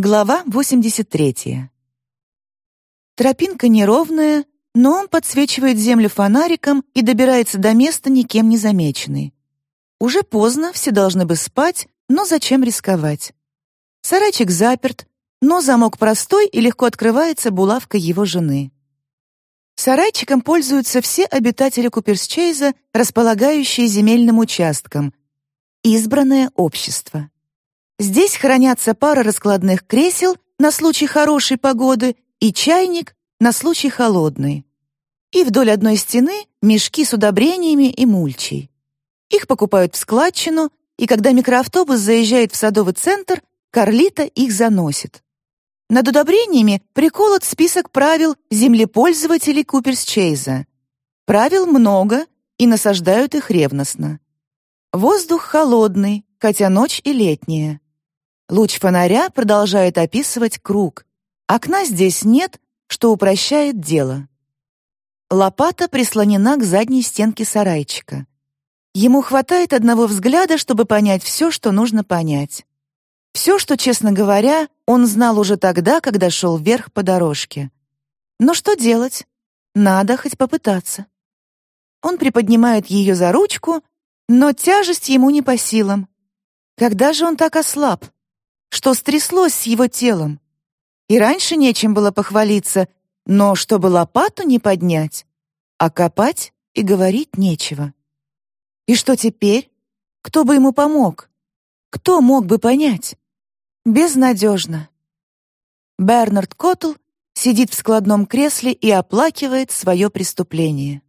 Глава 83. Тропинка неровная, но он подсвечивает землю фонариком и добирается до места никем не замеченный. Уже поздно, все должны бы спать, но зачем рисковать? Сарайчик заперт, но замок простой и легко открывается булавкой его жены. Сарайчиком пользуются все обитатели Куперсчейза, располагающие земельным участком. Избранное общество. Здесь хранятся пара раскладных кресел на случай хорошей погоды и чайник на случай холодной. И вдоль одной стены мешки с удобрениями и мульчей. Их покупают в складчину, и когда микроавтобус заезжает в садовый центр, Карлита их заносит. Над удобрениями приколот список правил землепользователей Куперсчейза. Правил много, и насаждают их ревностно. Воздух холодный, хотя ночь и летняя. Луч фонаря продолжает описывать круг. Окна здесь нет, что упрощает дело. Лопата прислонена к задней стенке сарайчика. Ему хватает одного взгляда, чтобы понять все, что нужно понять. Все, что, честно говоря, он знал уже тогда, когда шел вверх по дорожке. Но что делать? Надо хоть попытаться. Он приподнимает ее за ручку, но тяжесть ему не по силам. Когда же он так ослаб? Что стряслось с его телом? И раньше нечем было похвалиться, но чтобы лопату не поднять, а копать и говорить нечего. И что теперь? Кто бы ему помог? Кто мог бы понять? Безнадежно. Бернард Коттл сидит в складном кресле и оплакивает свое преступление.